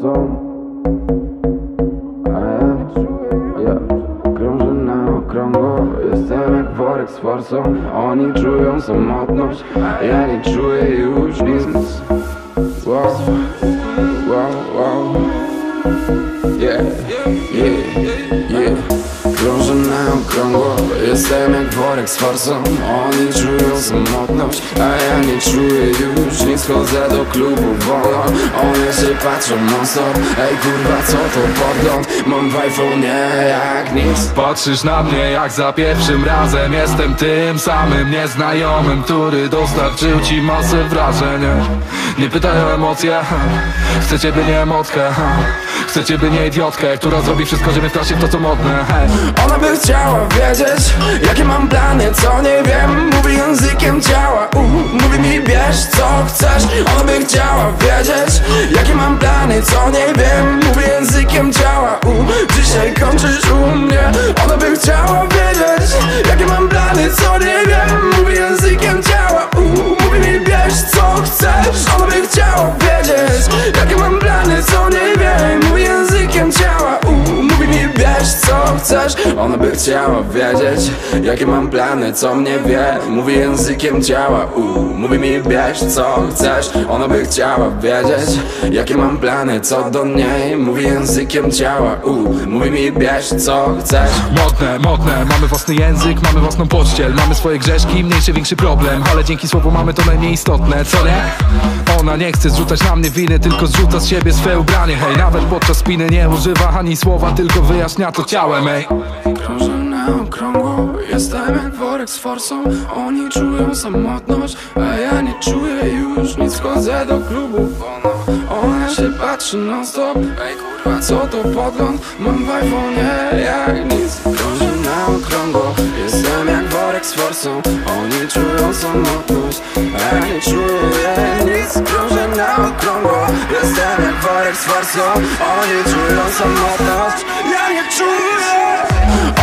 są A ja, ja krążę na okrągło Jestem jak worek z forsą. Oni czują samotność A ja nie czuję już nic. Wow. Jestem jak worek z forsą Oni czują samotność A ja nie czuję już nic. Chodzę do klubu wolno One się patrzą non stop Ej kurwa co to podgląd? Mam w iPhone'ie jak nic. Patrzysz na mnie jak za pierwszym razem. Jestem tym samym nieznajomym Który dostarczył ci masę wrażeń. Nie pytaj o emocje Chcę ciebie nie emotkę Chcę ciebie nie idiotkę Która zrobi wszystko, żeby wkraść w to co modne. Ona by chciała wiedzieć Jakie mam plany, co nie wiem? Mówi językiem ciała. Uh, Mówi mi bierz co chcesz Ona by chciała wiedzieć. Jakie mam plany, co nie wiem? Mówi językiem ciała. Uh, Dzisiaj kończysz u mnie. Ona by chciała wiedzieć. Jakie mam plany, co nie wiem? Mówi językiem ciała. Uh, Mówi mi bierz co chcesz Ona by chciała wiedzieć. Jakie mam plany, co nie wiem? Mówi językiem ciała. Uh, Mówi mi bierz co chcesz? Ona by chciała wiedzieć Jakie mam plany, co mnie wie. Mówi językiem ciała uh, Mówi mi bierz co chcesz. Ona by chciała wiedzieć Jakie mam plany, co do niej. Mówi językiem ciała uh, Mówi mi bierz co chcesz. Modne, modne, mamy własny język, mamy własną pościel. Mamy swoje grzeszki, mniejszy, większy problem Ale dzięki słowu mamy to najmniej istotne, co nie? Ona nie chce zrzucać na mnie winy, tylko zrzuca z siebie swe ubranie. Hej, nawet podczas spiny nie używa ani słowa, tylko wyjaśnia to ciałem, ej. Krążę na okrągło Jestem jak worek z forsą. Oni czują samotność A ja nie czuję. Już nic Wchodzę do klubu wolno Ona się patrzy non stop Ej kurwa co to podgląd? Mam w iPhone'ie jak nic. Krążę na okrągło z forsą. Oni czują samotność A ja nie czuję nic. Krążę na okrągło Jestem jak worek z forsą. Oni czują samotność Ja nie czuję.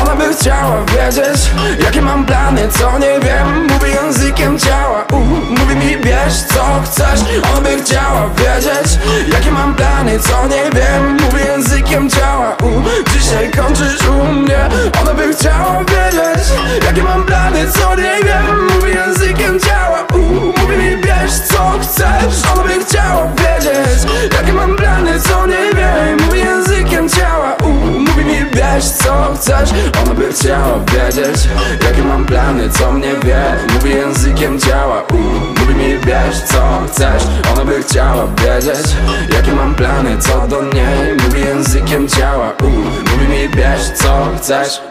Ona by chciała wiedzieć Jakie mam plany, co nie wiem. Mówi językiem ciała Mówi mi bierz co chcesz. Ona by chciała wiedzieć Jakie mam plany, co nie wiem. Mówi językiem ciała Dzisiaj kończysz u mnie. Ona by chciała wiedzieć Jakie mam co nie wiem Mówi językiem ciała. Uh, Mówi mi bierz co chcesz Ona by chciała wiedzieć Jakie mam plany, co nie wiem. Mówi językiem ciała. Uh, Mówi mi bierz co chcesz Ona by chciała wiedzieć Jakie mam plany, co mnie wie. Mówi językiem ciała. Uh, Mówi mi bierz co chcesz Ona by chciała wiedzieć Jakie mam plany, co do niej. Mówi językiem ciała. Uh, Mówi mi bierz co chcesz